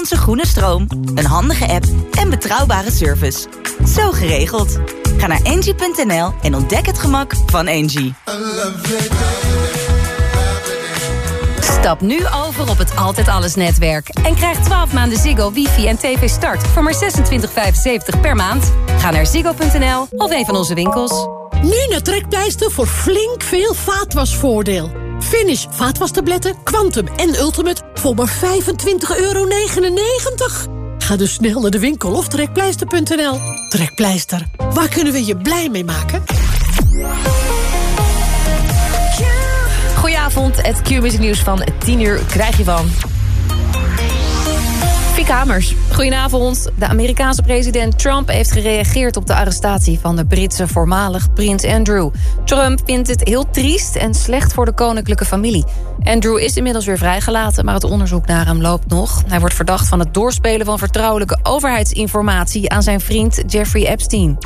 onze groene stroom, een handige app en betrouwbare service. Zo geregeld. Ga naar engie.nl en ontdek het gemak van Engie. Stap nu over op het Altijd Alles netwerk. En krijg 12 maanden Ziggo, wifi en tv start voor maar 26,75 per maand. Ga naar ziggo.nl of een van onze winkels. Nu naar Trekpleister voor flink veel vaatwasvoordeel. Finish vaatwastabletten, Quantum en Ultimate voor maar 25,99 euro. Ga dus snel naar de winkel of trekpleister.nl. Trekpleister, waar kunnen we je blij mee maken? Goedenavond, het Q-music nieuws van 10 uur krijg je van... Fieke Hamers. Goedenavond. De Amerikaanse president Trump heeft gereageerd op de arrestatie van de Britse voormalig prins Andrew. Trump vindt het heel triest en slecht voor de koninklijke familie. Andrew is inmiddels weer vrijgelaten, maar het onderzoek naar hem loopt nog. Hij wordt verdacht van het doorspelen van vertrouwelijke overheidsinformatie aan zijn vriend Jeffrey Epstein.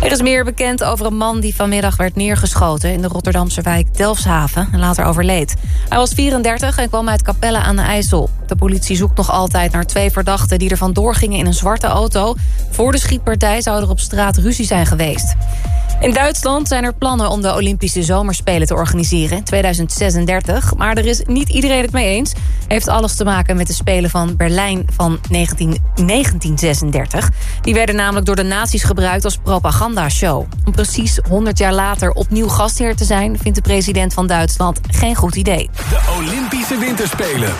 Er is meer bekend over een man die vanmiddag werd neergeschoten in de Rotterdamse wijk Delfshaven en later overleed. Hij was 34 en kwam uit Capelle aan de IJssel. De politie zoekt nog altijd naar twee verdachten die er vandoor gingen in een zwarte auto. Voor de schietpartij zou er op straat ruzie zijn geweest. In Duitsland zijn er plannen om de Olympische Zomerspelen te organiseren in 2036. Maar er is niet iedereen het mee eens. Heeft alles te maken met de Spelen van Berlijn van 19, 1936. Die werden namelijk door de nazi's gebruikt als propagandashow. Om precies 100 jaar later opnieuw gastheer te zijn... vindt de president van Duitsland geen goed idee. De Olympische Winterspelen.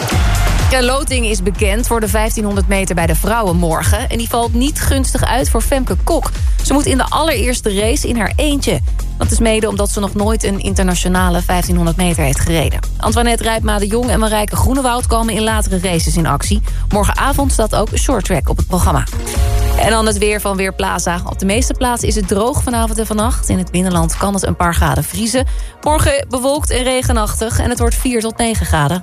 Ja, loting is bekend voor de 1500 meter bij de vrouwen morgen. En die valt niet gunstig uit voor Femke Kok. Ze moet in de allereerste race in haar eentje. Dat is mede omdat ze nog nooit een internationale 1500 meter heeft gereden. Antoinette Rijpma de Jong en Marijke Groenewoud komen in latere races in actie. Morgenavond staat ook short track op het programma. En dan het weer van Weerplaza. Op de meeste plaatsen is het droog vanavond en vannacht. In het binnenland kan het een paar graden vriezen. Morgen bewolkt en regenachtig en het wordt 4 tot 9 graden.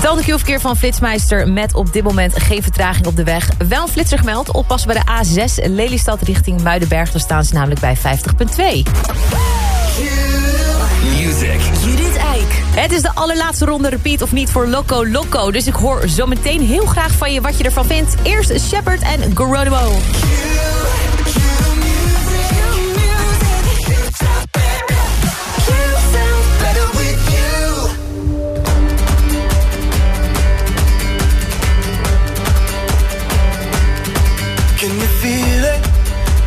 Dan de Q-verkeer van Flitsmeister met op dit moment geen vertraging op de weg. Wel een flitser gemeld. Oppassen bij de A6 Lelystad richting Muidenberg. Daar staan ze namelijk bij 50.2. Music. Het is de allerlaatste ronde repeat of niet voor Loco Loco. Dus ik hoor zometeen heel graag van je wat je ervan vindt. Eerst Shepard en Geronimo.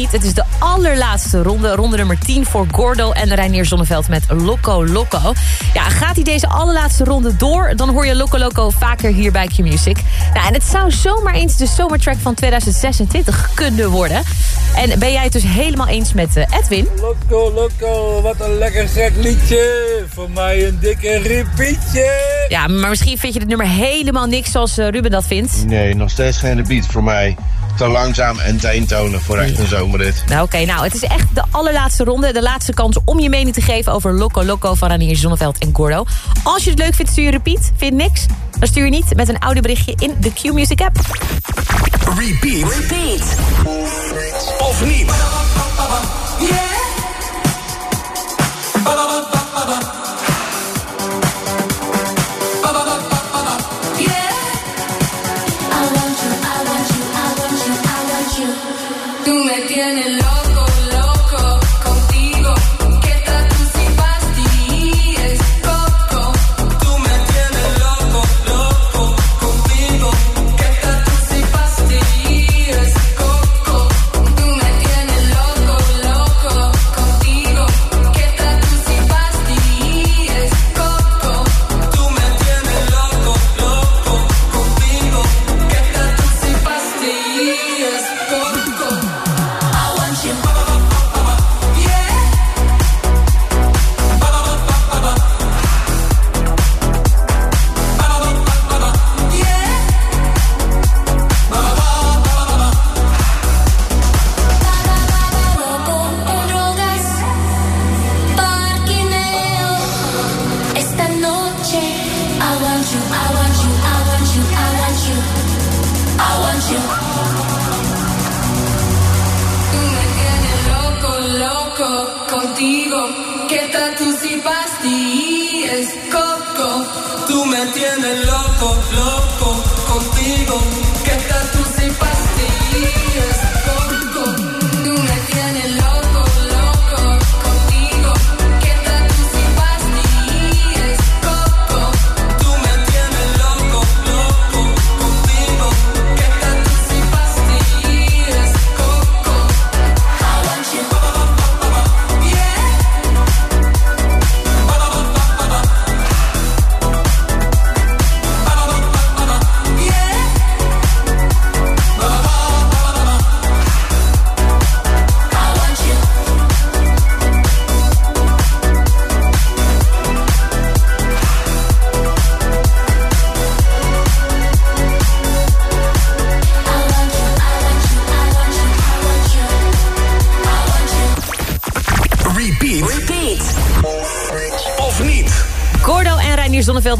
niet. Het is de allerlaatste ronde. Ronde nummer 10 voor Gordo en Reinier Zonneveld met Loco Loco. Ja, gaat hij deze allerlaatste ronde door... dan hoor je Loco Loco vaker hier bij Q-Music. Nou, en het zou zomaar eens de zomertrack van 2026 kunnen worden. En ben jij het dus helemaal eens met eh, Edwin? Loco, loco, wat een lekker gek liedje. Voor mij een dikke repeatje. Ja, maar misschien vind je het nummer helemaal niks zoals eh, Ruben dat vindt. Nee, nog steeds geen repeat voor mij. Te langzaam en te eentonig voor echt een zomerrit. Nou, Oké, nou, het is echt de allerlaatste ronde. De laatste kans om je mening te geven over Loco Loco van Ranier Zonneveld en Gordo. Als je het leuk vindt, stuur je repeat. Vind niks? Dan stuur je niet met een audioberichtje in de Q-Music app. Repeat. Repeat. Of niet. que tanto si pastillas.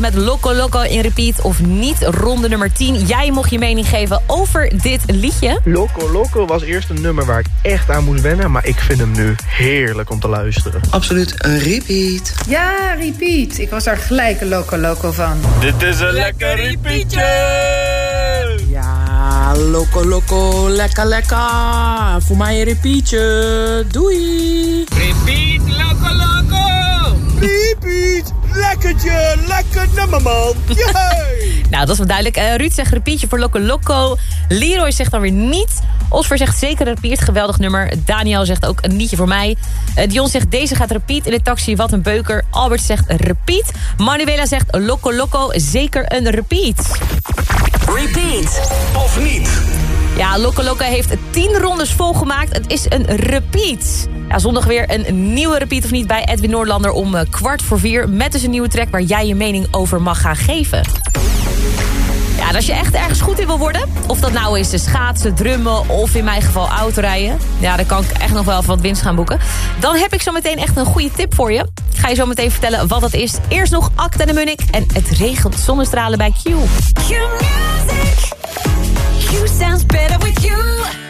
Met Loco Loco in repeat of niet. Ronde nummer 10. Jij mocht je mening geven over dit liedje. Loco Loco was eerst een nummer waar ik echt aan moest wennen... maar ik vind hem nu heerlijk om te luisteren. Absoluut een repeat. Ja, repeat. Ik was daar gelijk een loco loco van. Dit is een lekker repeatje. Ja, Ja, loco, loco, lekker, lekker. Voor mij een repeatje. Doei. Lekkertje, lekker nummer man. Yay. Nou, dat is wel duidelijk. Eh, Ruud zegt repeatje voor Loco Loco. Leroy zegt dan weer niet. Oscar zegt zeker repeat, geweldig nummer. Daniel zegt ook een nietje voor mij. Eh, Dion zegt deze gaat repeat in de taxi, wat een beuker. Albert zegt repeat. Manuela zegt Loco Loco, zeker een repeat. Repeat. Of niet? Ja, Loco Loco heeft 10 rondes volgemaakt. Het is een repeat. Zondag weer een nieuwe repeat of niet bij Edwin Noorlander om eh, kwart voor vier. Met dus een nieuwe track waar jij je mening over mag gaan geven. Ja, en als je echt ergens goed in wil worden... of dat nou is de schaatsen, drummen of in mijn geval autorijden... ja, dan kan ik echt nog wel wat winst gaan boeken. Dan heb ik zo meteen echt een goede tip voor je. Ik ga je zo meteen vertellen wat dat is. Eerst nog Acta de Munnik en het regent zonnestralen bij Q. Q music. Sounds better with you.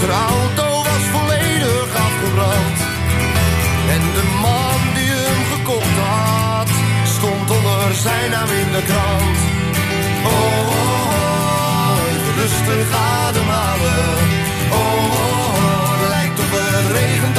Zijn auto was volledig afgebrand. En de man die hem gekocht had, stond onder zijn naam in de krant. Oh, oh, oh rustig ademhalen. Oh, oh, oh, lijkt op het regent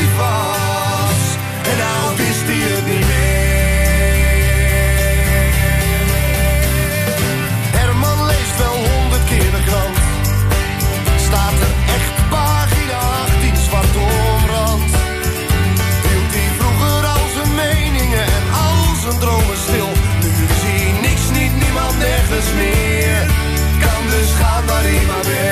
nergens meer. Kan dus gaan waar hij maar weer.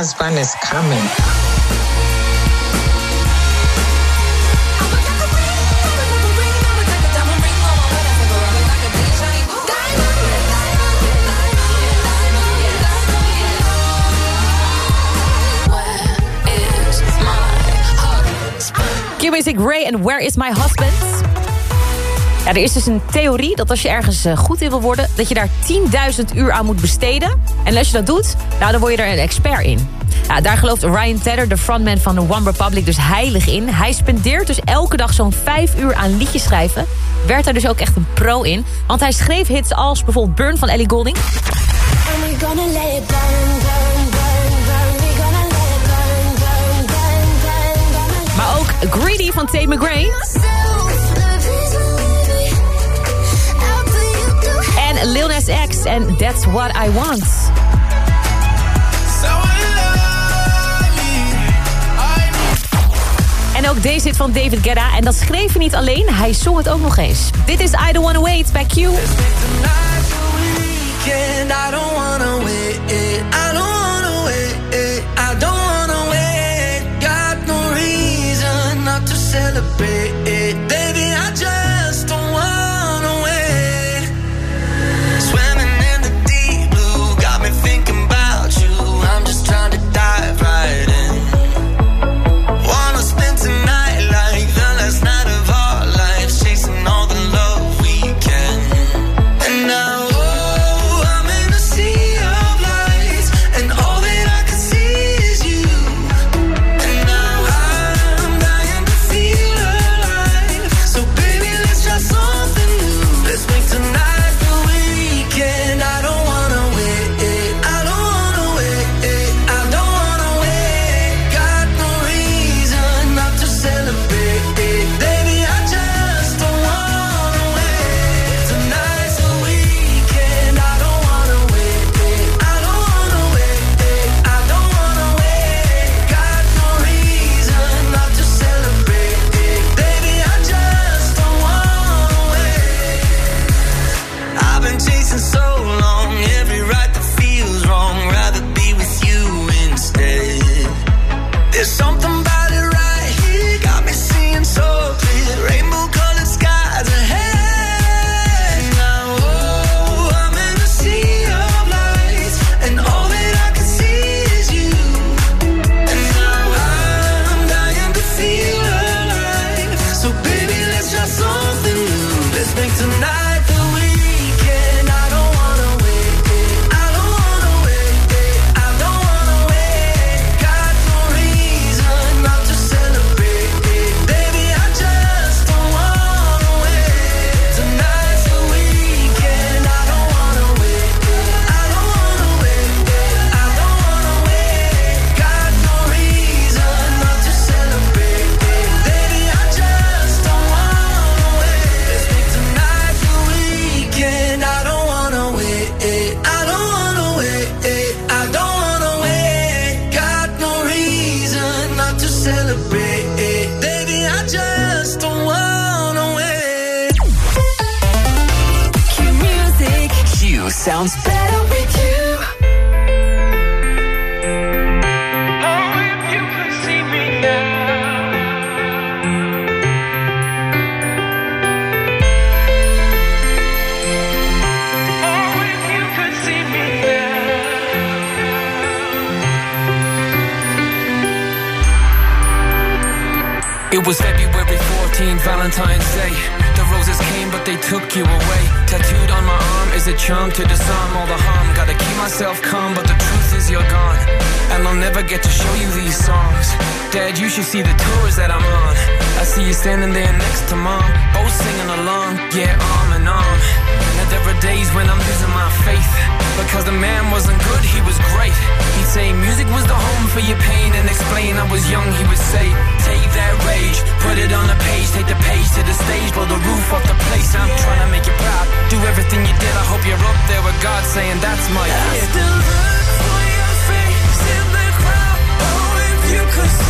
husband is coming. Q Music Ray and Where Is My Husband? Ja, er is dus een theorie dat als je ergens eh, goed in wil worden... dat je daar 10.000 uur aan moet besteden. En als je dat doet, nou, dan word je er een expert in. Ja, daar gelooft Ryan Tedder, de frontman van One Republic, dus heilig in. Hij spendeert dus elke dag zo'n vijf uur aan liedjes schrijven. Werd daar dus ook echt een pro in. Want hij schreef hits als bijvoorbeeld Burn van Ellie Golding. Maar ook Greedy van Tate McRae. Lil Nas X en That's What I Want. En ook deze zit van David Guetta. En dat schreef hij niet alleen, hij zong het ook nog eens. Dit is I Don't Wanna Wait bij Q. Valentine's Day. The roses came, but they took you away. Tattooed on my arm is a charm to disarm all the harm. Gotta keep myself calm, but the truth is you're gone. And I'll never get to show you these songs. Dad, you should see the tours that I'm on. I see you standing there next to mom, both singing along, yeah, arm in arm. There are days when I'm losing my faith. Because the man wasn't good, he was great. He'd say music was the home for your pain and explain I was young, he would say, take that rage, put it on a page, take the page to the stage, blow the roof off the place. I'm trying to make you proud, do everything you did. I hope you're up there with God saying that's my kid. still look for your face in the oh, You could see me now.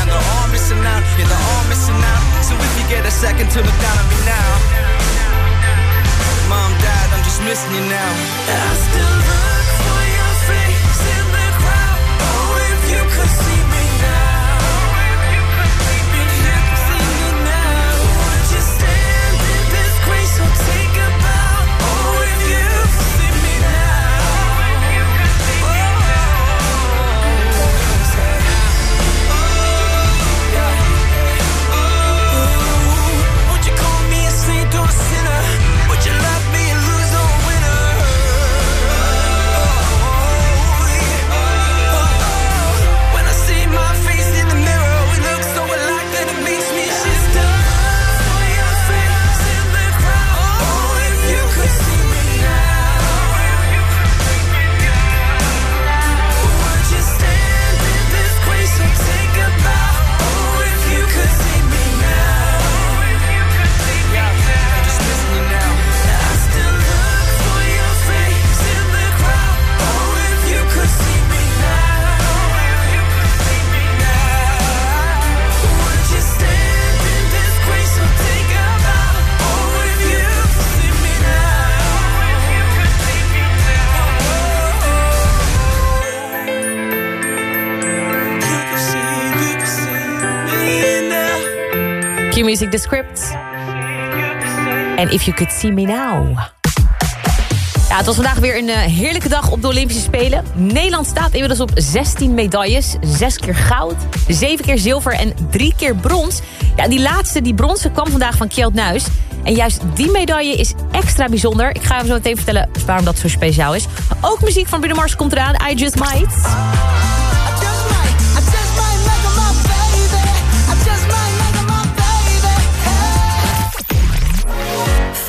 And they're all missing out, yeah, they're all missing out. So if you get a second to look down on me now. Mom, dad, I'm just missing you now. I still look for your face Script. En If You Could See Me Now. Ja, het was vandaag weer een eh, heerlijke dag op de Olympische Spelen. Nederland staat inmiddels op 16 medailles. 6 keer goud, 7 keer zilver en 3 keer brons. Ja, die laatste, die bronzen, kwam vandaag van Kjeld Nuis. En juist die medaille is extra bijzonder. Ik ga hem zo meteen vertellen waarom dat zo speciaal is. Ook muziek van Bruno Mars komt eraan. I Just Might.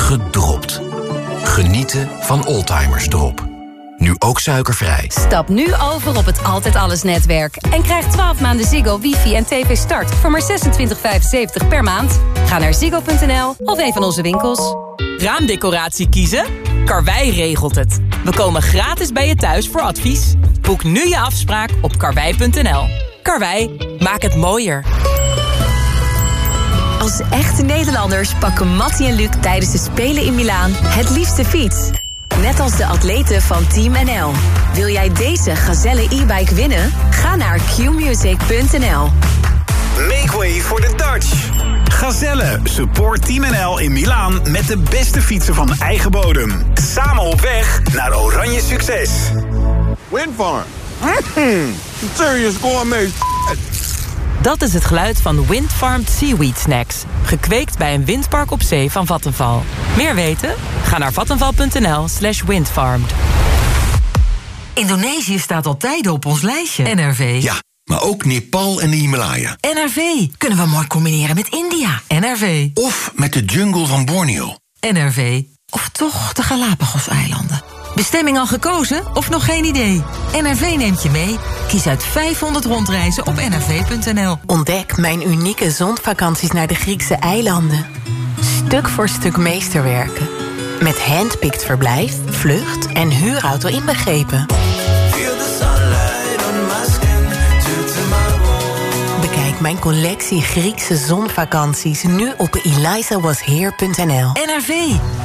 gedropt. Genieten van Oldtimers Drop. Nu ook suikervrij. Stap nu over op het Altijd Alles netwerk. En krijg 12 maanden Ziggo, wifi en tv start voor maar 26,75 per maand. Ga naar ziggo.nl of een van onze winkels. Raamdecoratie kiezen? Karwei regelt het. We komen gratis bij je thuis voor advies. Boek nu je afspraak op karwei.nl. Karwei, maak het mooier. Als echte Nederlanders pakken Mattie en Luc tijdens de Spelen in Milaan het liefste fiets. Net als de atleten van Team NL. Wil jij deze Gazelle e-bike winnen? Ga naar qmusic.nl. Make way for the Dutch. Gazelle, support Team NL in Milaan met de beste fietsen van eigen bodem. Samen op weg naar oranje succes. Windfarm. Mm, serious gourmet. Dat is het geluid van Windfarmed Seaweed Snacks. Gekweekt bij een windpark op zee van Vattenval. Meer weten? Ga naar vattenval.nl slash windfarmed. Indonesië staat al tijden op ons lijstje. NRV. Ja, maar ook Nepal en de Himalaya. NRV. Kunnen we mooi combineren met India. NRV. Of met de jungle van Borneo. NRV. Of toch de Galapagos-eilanden. Bestemming al gekozen of nog geen idee? NRV neemt je mee. Kies uit 500 rondreizen op nrv.nl. Ontdek mijn unieke zondvakanties naar de Griekse eilanden. Stuk voor stuk meesterwerken. Met handpicked verblijf, vlucht en huurauto inbegrepen. Mijn collectie Griekse zonvakanties nu op elizawasheer.nl. NRV.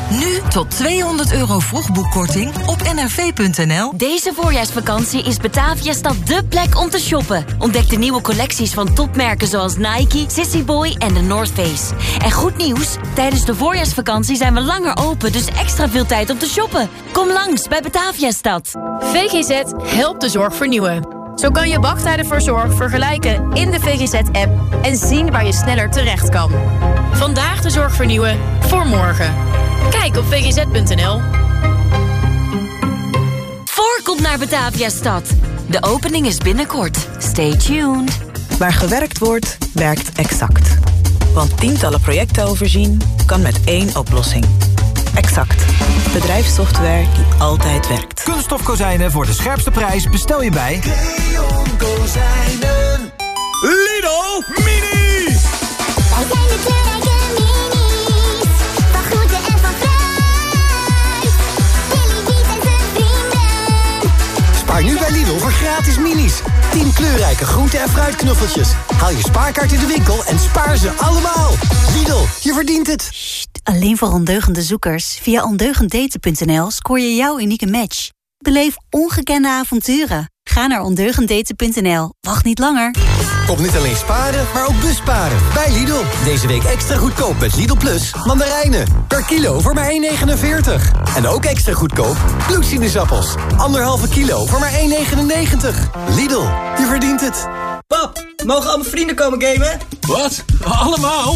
Nu tot 200 euro vroegboekkorting op nrv.nl. Deze voorjaarsvakantie is Bataviastad dé plek om te shoppen. Ontdek de nieuwe collecties van topmerken zoals Nike, Sissy Boy en de North Face. En goed nieuws, tijdens de voorjaarsvakantie zijn we langer open... dus extra veel tijd om te shoppen. Kom langs bij Bataviastad. VGZ helpt de zorg vernieuwen. Zo kan je wachttijden voor zorg vergelijken in de VGZ-app... en zien waar je sneller terecht kan. Vandaag de zorg vernieuwen voor morgen. Kijk op vgz.nl. Voorkomt naar Bataviastad. De opening is binnenkort. Stay tuned. Waar gewerkt wordt, werkt exact. Want tientallen projecten overzien kan met één oplossing. Exact. Bedrijfssoftware die altijd werkt. Kunststof kozijnen voor de scherpste prijs bestel je bij... Kozijnen. Lidl Mini! Wij zijn de kleurrijke minis. Spaar nu bij Lidl voor gratis minis. 10 kleurrijke groente- en fruitknuffeltjes. Haal je spaarkaart in de winkel en spaar ze allemaal. Lidl, je verdient het. Alleen voor ondeugende zoekers. Via ondeugenddaten.nl scoor je jouw unieke match. Beleef ongekende avonturen. Ga naar ondeugenddaten.nl. Wacht niet langer. Kom niet alleen sparen, maar ook busparen. Bij Lidl. Deze week extra goedkoop met Lidl Plus. Mandarijnen. Per kilo voor maar 1,49. En ook extra goedkoop bloedsinusappels. Anderhalve kilo voor maar 1,99. Lidl, je verdient het. Pap, mogen al mijn vrienden komen gamen? Wat? Allemaal?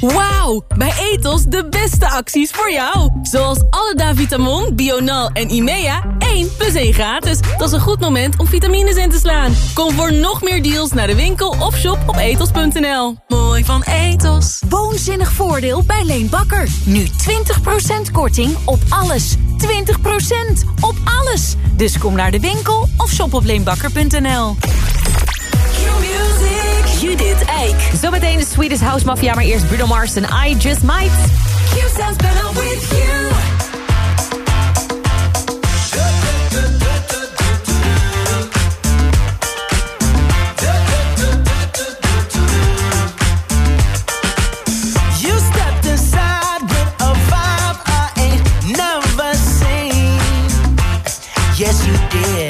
Wauw, bij Etos de beste acties voor jou. Zoals alle Davitamon, Bional en Imea, 1 plus 1 gratis. Dat is een goed moment om vitamines in te slaan. Kom voor nog meer deals naar de winkel of shop op etos.nl. Mooi van Etos. Woonzinnig voordeel bij Leen Bakker. Nu 20% korting op alles. 20% op alles. Dus kom naar de winkel of shop op leenbakker.nl. Judith Eik. Zometeen de Swedish House Mafia, maar eerst Bruno Mars en I Just Might. You sounds better with you. You stepped inside with a vibe I ain't never seen. Yes, you did.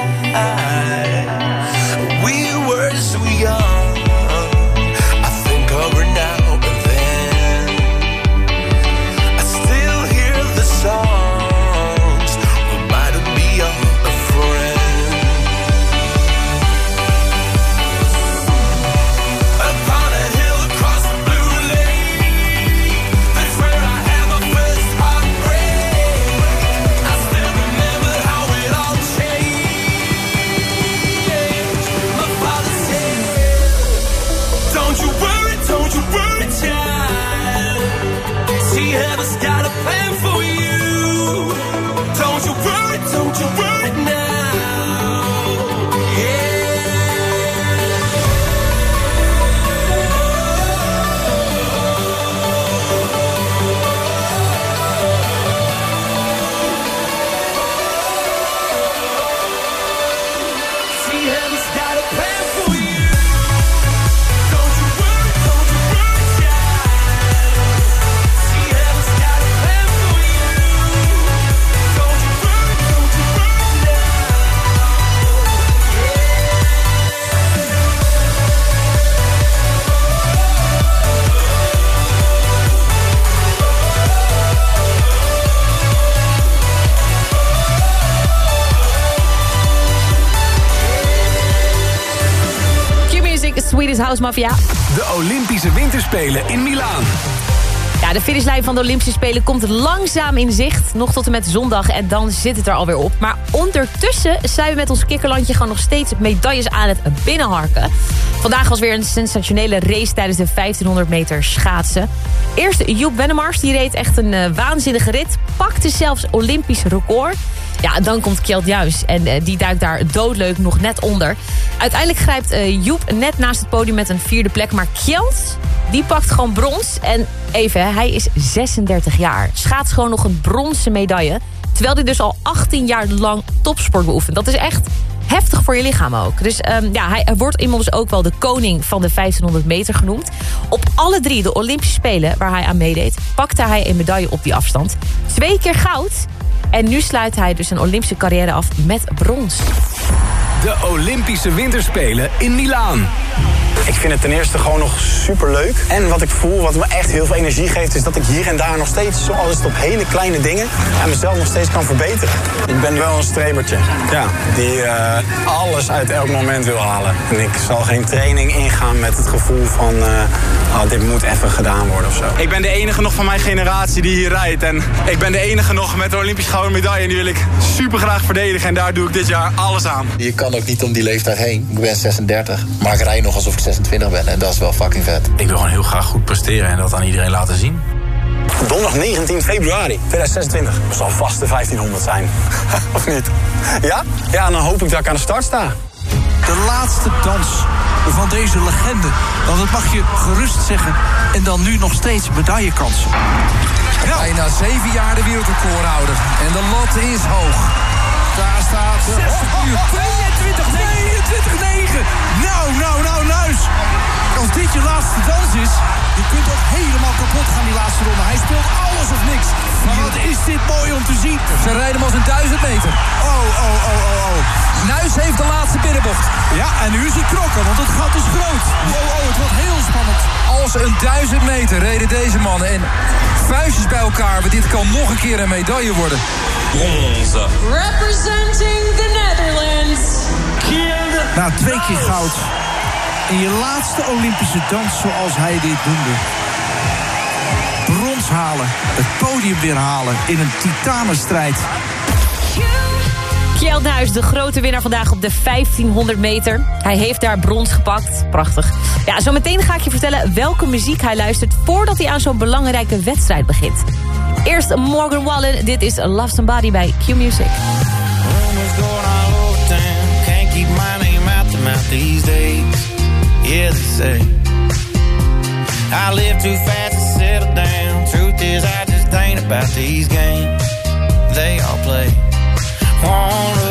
House Mafia. De Olympische Winterspelen in Milaan. Ja, de finishlijn van de Olympische Spelen komt langzaam in zicht. Nog tot en met zondag en dan zit het er alweer op. Maar ondertussen zijn we met ons kikkerlandje gewoon nog steeds medailles aan het binnenharken. Vandaag was weer een sensationele race tijdens de 1500 meter schaatsen. Eerst Joep Wennemars, die reed echt een eh, waanzinnige rit. Pakte zelfs Olympisch record. Ja, dan komt Kjeld Juis en eh, die duikt daar doodleuk nog net onder. Uiteindelijk grijpt eh, Joep net naast het podium met een vierde plek. Maar Kjeld, die pakt gewoon brons. En even, hij is 36 jaar. Schaats gewoon nog een bronzen medaille. Terwijl hij dus al 18 jaar lang topsport beoefent. Dat is echt heftig voor je lichaam ook. Dus ehm, ja, hij wordt inmiddels ook wel de koning van de 1500 meter genoemd. Op alle drie de Olympische Spelen waar hij aan meedeed... pakte hij een medaille op die afstand. Twee keer goud. En nu sluit hij dus een Olympische carrière af met brons. De Olympische Winterspelen in Milaan. Ik vind het ten eerste gewoon nog super leuk. En wat ik voel, wat me echt heel veel energie geeft, is dat ik hier en daar nog steeds, zoals het op hele kleine dingen, aan mezelf nog steeds kan verbeteren. Ik ben wel een strebertje. Ja, die eh, alles uit elk moment wil halen. En ik zal geen training ingaan met het gevoel van, eh, oh, dit moet even gedaan worden of zo. Ik ben de enige nog van mijn generatie die hier rijdt. En ik ben de enige nog met de Olympisch gouden medaille. En die wil ik super graag verdedigen. En daar doe ik dit jaar alles aan. Je kan ook niet om die leeftijd heen. Ik ben 36, maar ik rij nog alsof ik 26 ben. En dat is wel fucking vet. Ik wil gewoon heel graag goed presteren en dat aan iedereen laten zien. Donderdag 19 februari 2026. Dat zal vast de 1500 zijn. of niet? Ja? Ja, dan hoop ik dat ik aan de start sta. De laatste dans van deze legende. Want dat mag je gerust zeggen. En dan nu nog steeds medaillekansen. Bijna zeven jaar de wereldrecordhouder. En de lat is hoog. Daar staat... 60 uur 22, 22, 9. Nou, nou, nou, nuis. Als dit je laatste dans is, je kunt ook helemaal kapot gaan die laatste ronde. Hij speelt alles of niks. Maar wat is dit mooi om te zien. Ze rijden hem als een duizend meter. Oh, oh, oh, oh, oh. Nuis heeft de laatste binnenbocht. Ja, en nu is hij knokken, want het gat is groot. Oh, oh, het wordt heel spannend. Als een duizend meter reden deze mannen. En vuistjes bij elkaar, maar dit kan nog een keer een medaille worden. Bronze. Representing the Netherlands. Na twee keer goud. In je laatste Olympische dans zoals hij dit noemde. Brons halen, het podium weer halen in een titanenstrijd. Kjeldhuis, de grote winnaar vandaag op de 1500 meter. Hij heeft daar brons gepakt. Prachtig. Ja, zometeen ga ik je vertellen welke muziek hij luistert... voordat hij aan zo'n belangrijke wedstrijd begint. Eerst Morgan Wallen. Dit is Love Somebody bij Q-Music. Rumors going all over town. Can't keep my name out the mouth these days. Yeah, they say. I live too fast to settle down. Truth is, I just ain't about these games. They all play. Wanna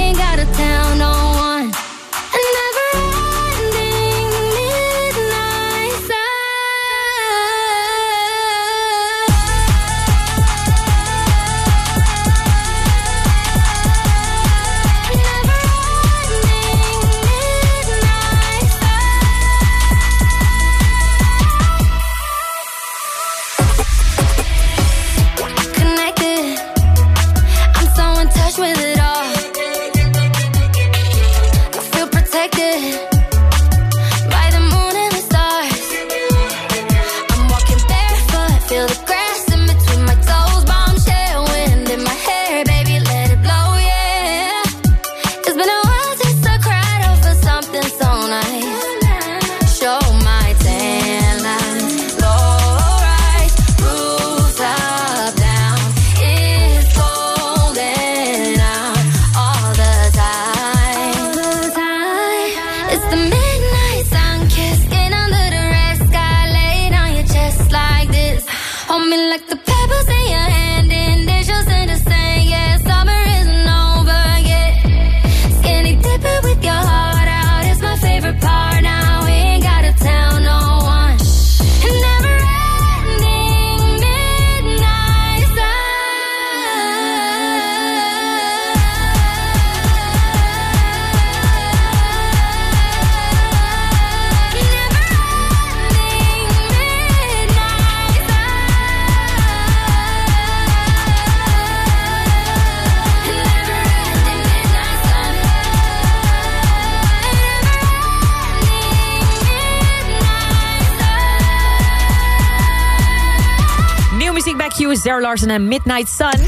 is Zara Larsen en Midnight Sun.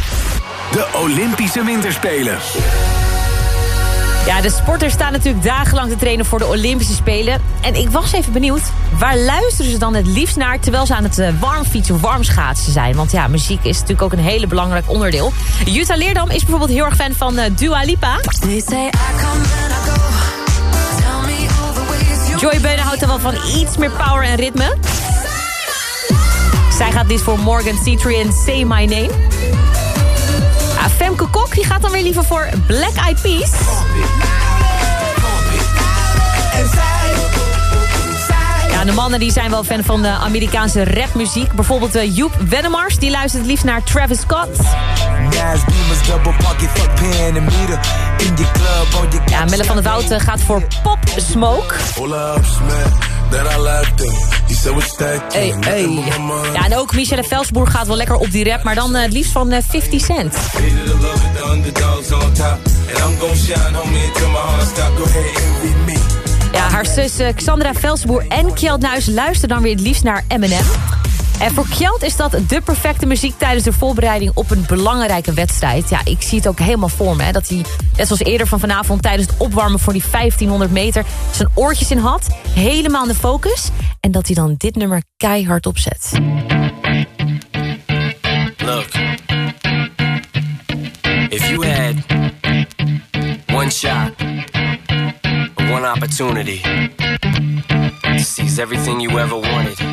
De Olympische Winterspelen. Ja, de sporters staan natuurlijk dagenlang te trainen voor de Olympische Spelen. En ik was even benieuwd, waar luisteren ze dan het liefst naar... terwijl ze aan het eh, warm fietsen, warm schaatsen zijn? Want ja, muziek is natuurlijk ook een hele belangrijk onderdeel. Jutta Leerdam is bijvoorbeeld heel erg fan van eh, Dua Lipa. Joy Beunen houdt er wel van iets meer power en ritme. Zij gaat dit voor Morgan Citry en Say My Name. Ja, Femke Kok die gaat dan weer liever voor Black Eyed Peas. Ja, de mannen die zijn wel fan van de Amerikaanse rapmuziek. Bijvoorbeeld uh, Joep Wennemars, die luistert liefst naar Travis Scott. Ja, Melle van der Wout eh, gaat voor Pop Smoke. Hey, hey. Ja, en ook Michelle Velsboer gaat wel lekker op die rap, maar dan eh, het liefst van eh, 50 Cent. Ja, haar zus eh, Xandra Velsboer en Kjeld Nuis luisteren dan weer het liefst naar Eminem. En voor Kjeld is dat de perfecte muziek tijdens de voorbereiding op een belangrijke wedstrijd. Ja, ik zie het ook helemaal voor me. Hè, dat hij, net zoals eerder van vanavond, tijdens het opwarmen voor die 1500 meter... zijn oortjes in had, helemaal in de focus. En dat hij dan dit nummer keihard opzet. Look, if you had one shot, one opportunity to seize everything you ever wanted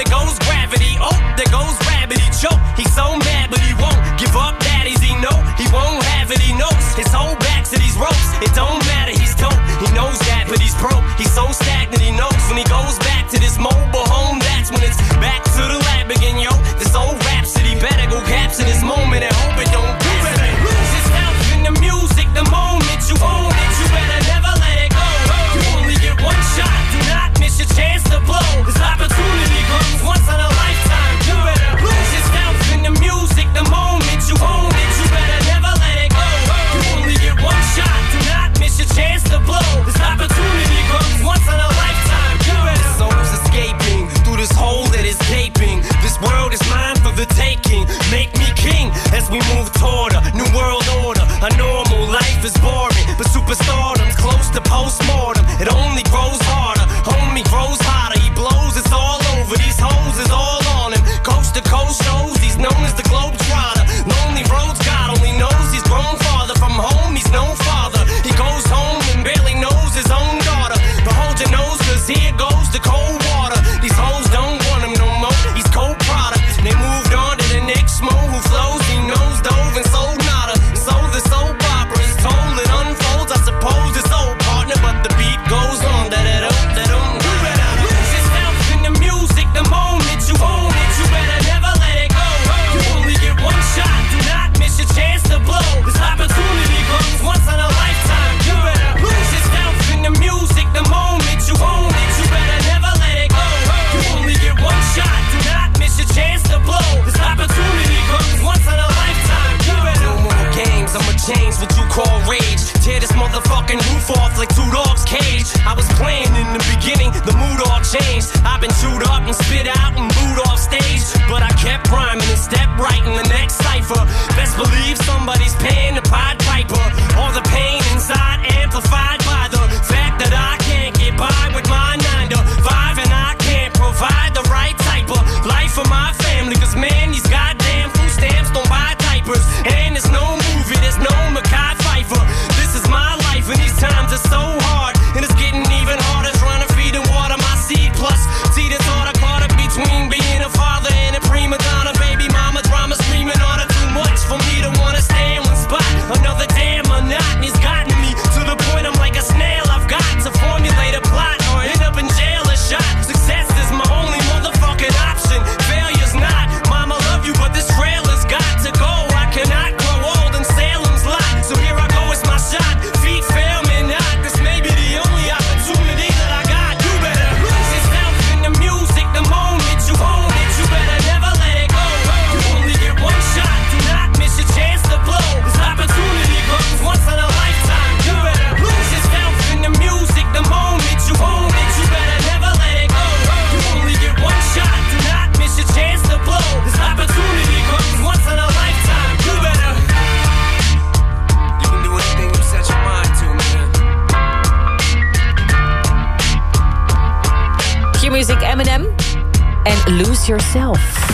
There goes gravity. Oh, there goes. He choke. He's so mad, but he won't give up. Daddies, he know he won't have it. He knows his whole back to these ropes. It don't matter. He's dope. He knows that queen. Yourself.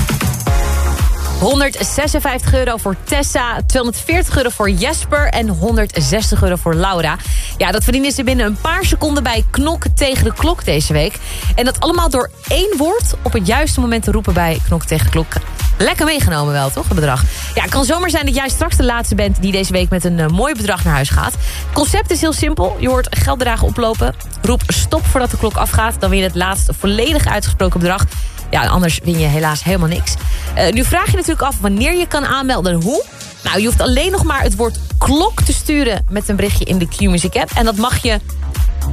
156 euro voor Tessa, 240 euro voor Jesper en 160 euro voor Laura. Ja, dat verdienen ze binnen een paar seconden bij Knok tegen de klok deze week. En dat allemaal door één woord op het juiste moment te roepen bij Knok tegen de klok. Lekker meegenomen wel, toch, het bedrag? Ja, het kan zomaar zijn dat jij straks de laatste bent... die deze week met een eh, mooi bedrag naar huis gaat. Het concept is heel simpel. Je hoort geldbedragen oplopen. Roep stop voordat de klok afgaat. Dan win je het laatste volledig uitgesproken bedrag. Ja, anders win je helaas helemaal niks. Eh, nu vraag je natuurlijk af wanneer je kan aanmelden en hoe. Nou, je hoeft alleen nog maar het woord klok te sturen... met een berichtje in de Q-Music app. En dat mag je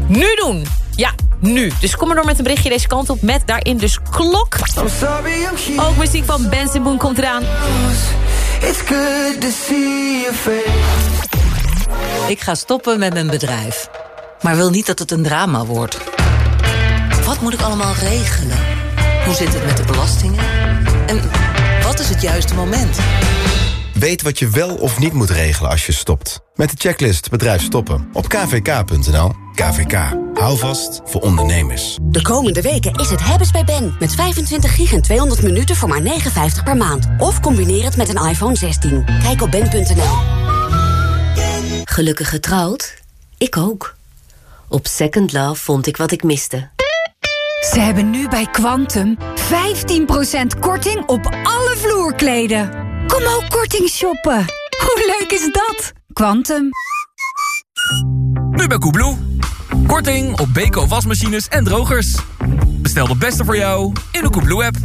nu doen. Ja, nu. Dus kom maar door met een berichtje deze kant op met daarin dus klok. Ook muziek van Benson Boone komt eraan. It's good to see your face. Ik ga stoppen met mijn bedrijf. Maar wil niet dat het een drama wordt. Wat moet ik allemaal regelen? Hoe zit het met de belastingen? En wat is het juiste moment? Weet wat je wel of niet moet regelen als je stopt. Met de checklist Bedrijf Stoppen op kvk.nl. KVK. Hou vast voor ondernemers. De komende weken is het hebben's bij Ben. Met 25 gig en 200 minuten voor maar 59 per maand. Of combineer het met een iPhone 16. Kijk op ben.nl. Gelukkig getrouwd? Ik ook. Op Second Love vond ik wat ik miste. Ze hebben nu bij Quantum 15% korting op alle vloerkleden. Kom ook korting shoppen. Hoe leuk is dat? Quantum. Nu bij Koebloe. Korting op Beko wasmachines en drogers. Bestel de beste voor jou in de Koebloe-app.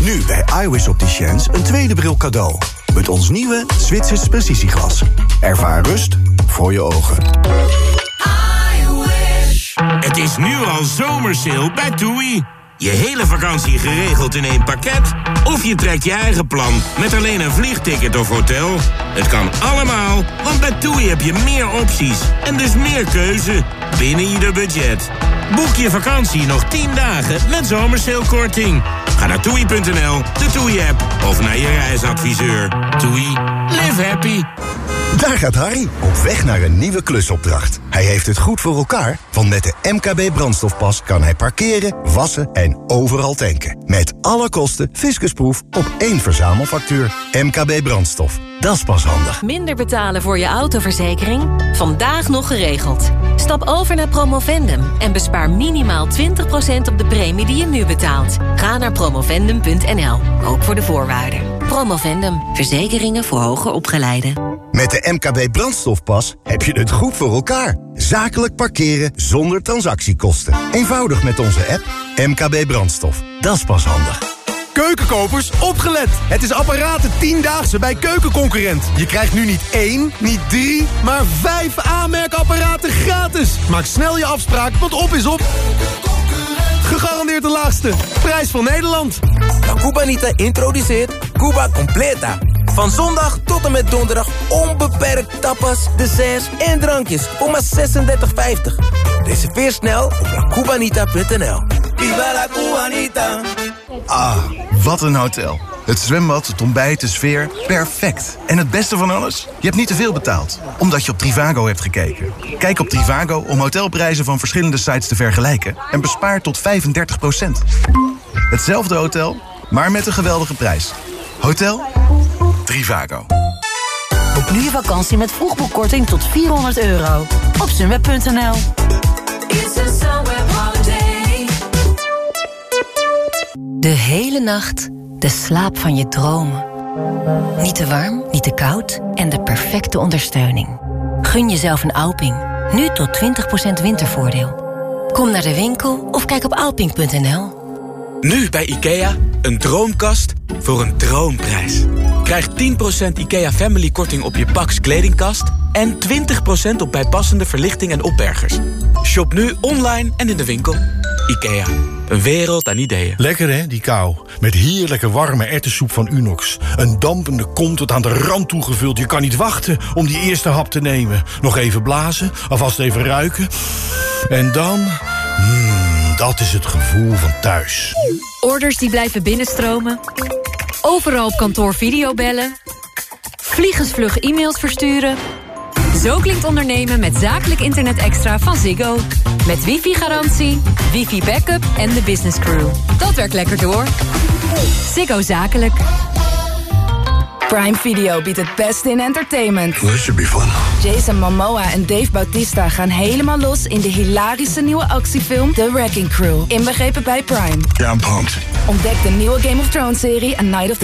Nu bij iWis Opticians een tweede bril cadeau. Met ons nieuwe Zwitsers precisieglas. Ervaar rust voor je ogen. Het is nu al zomersale bij TUI. Je hele vakantie geregeld in één pakket? Of je trekt je eigen plan met alleen een vliegticket of hotel? Het kan allemaal, want bij TUI heb je meer opties en dus meer keuze binnen ieder budget. Boek je vakantie nog 10 dagen met zomersailkorting. Ga naar toei.nl, de TUI-app of naar je reisadviseur. TUI, live happy. Daar gaat Harry, op weg naar een nieuwe klusopdracht. Hij heeft het goed voor elkaar, want met de MKB brandstofpas kan hij parkeren, wassen en overal tanken. Met alle kosten fiscusproef op één verzamelfactuur. MKB brandstof, dat is pas handig. Minder betalen voor je autoverzekering? Vandaag nog geregeld. Stap over naar Promovendum en bespaar minimaal 20% op de premie die je nu betaalt. Ga naar promovendum.nl, ook voor de voorwaarden. Promovendum, verzekeringen voor hoger opgeleiden. Met de MKB brandstofpas heb je het goed voor elkaar. Zakelijk parkeren zonder transactiekosten. Eenvoudig met onze app MKB brandstof. Dat is pas handig. Keukenkopers, opgelet! Het is apparaten 10-daagse bij Keukenconcurrent. Je krijgt nu niet één, niet drie, maar vijf aanmerkapparaten gratis. Maak snel je afspraak, want op is op. Gegarandeerd de laagste. Prijs van Nederland. La Cubanita introduceert Cuba Completa. Van zondag tot en met donderdag onbeperkt tapas, desserts en drankjes voor maar 36,50. Reserveer snel op lacubanita.nl. Viva la Cubanita! Ah, wat een hotel. Het zwembad, het ontbijt, de sfeer, perfect. En het beste van alles? Je hebt niet te veel betaald, omdat je op Trivago hebt gekeken. Kijk op Trivago om hotelprijzen van verschillende sites te vergelijken... en bespaar tot 35% Hetzelfde hotel, maar met een geweldige prijs. Hotel Trivago. Boek nu je vakantie met vroegboekkorting tot 400 euro. Op sunweb.nl De hele nacht de slaap van je dromen. Niet te warm, niet te koud en de perfecte ondersteuning. Gun jezelf een Alping. Nu tot 20% wintervoordeel. Kom naar de winkel of kijk op alping.nl. Nu bij IKEA, een droomkast voor een droomprijs. Krijg 10% IKEA Family korting op je Pax kledingkast... en 20% op bijpassende verlichting en opbergers. Shop nu online en in de winkel. IKEA, een wereld aan ideeën. Lekker hè, die kou. Met heerlijke warme ertessoep van Unox. Een dampende kom tot aan de rand toegevuld. Je kan niet wachten om die eerste hap te nemen. Nog even blazen, alvast even ruiken. En dan... Mmm, dat is het gevoel van thuis. Orders die blijven binnenstromen. Overal op kantoor videobellen. Vliegensvlug e-mails versturen. Zo klinkt ondernemen met zakelijk internet extra van Ziggo. Met wifi-garantie, wifi-backup en de business crew. Dat werkt lekker door. Ziggo Zakelijk. Prime Video biedt het beste in entertainment. This should be fun. Jason Momoa en Dave Bautista gaan helemaal los in de hilarische nieuwe actiefilm The Wrecking Crew. Inbegrepen bij Prime. Yeah, I'm pumped. Ontdek de nieuwe Game of Thrones serie A Night of the